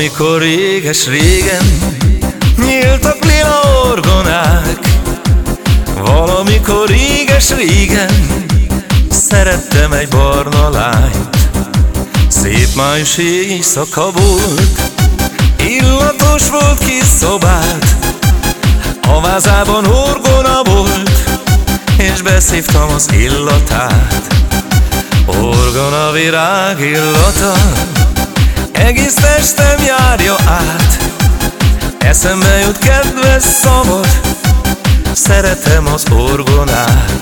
Valamikor réges régen Nyíltak lila orgonák Valamikor réges régen Szerettem egy barna lányt. Szép májusi éjszaka volt Illatos volt kis szobát A vázában orgona volt És beszívtam az illatát. Orgona virág illata egész testem járja át. Eszembe jut kedves szavad Szeretem az orgonát.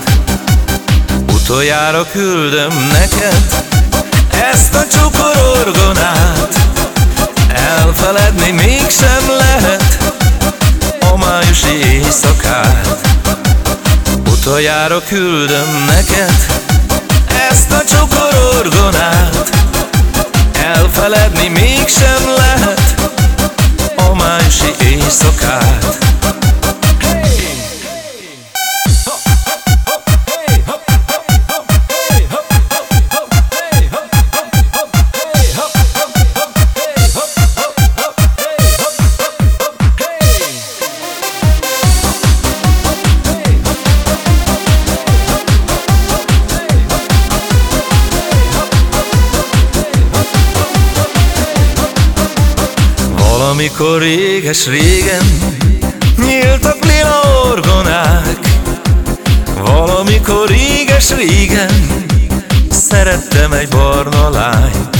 Utoljára küldöm neked Ezt a csukor orgonát. Elfeledni mégsem lehet A májusi éjszakát. Utoljára küldöm neked Ezt a csukor orgonát Elfeledni mégsem lehet A májusi éjszakát Valamikor réges régen Nyíltak lila orgonák Valamikor réges régen Szerettem egy barna lányt.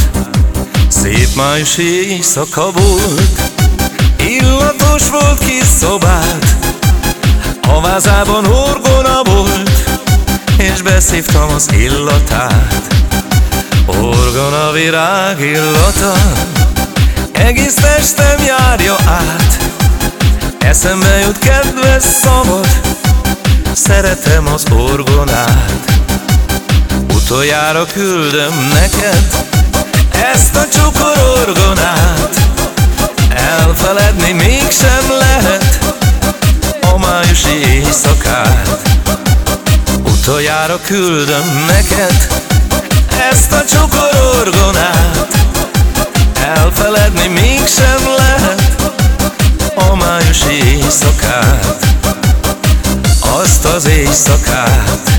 Szép májusi éjszaka volt Illatos volt kis szobát A vázában orgona volt És beszívtam az illatát. Orgona virág illata egész testem járja át. Eszembe jut kedves szavad Szeretem az orgonát. Utoljára küldöm neked Ezt a csukor orgonát. Elfeledni mégsem lehet A májusi éjszakát. Utoljára küldöm neked Ezt a csukor Májusi éjszakát Azt az éjszakát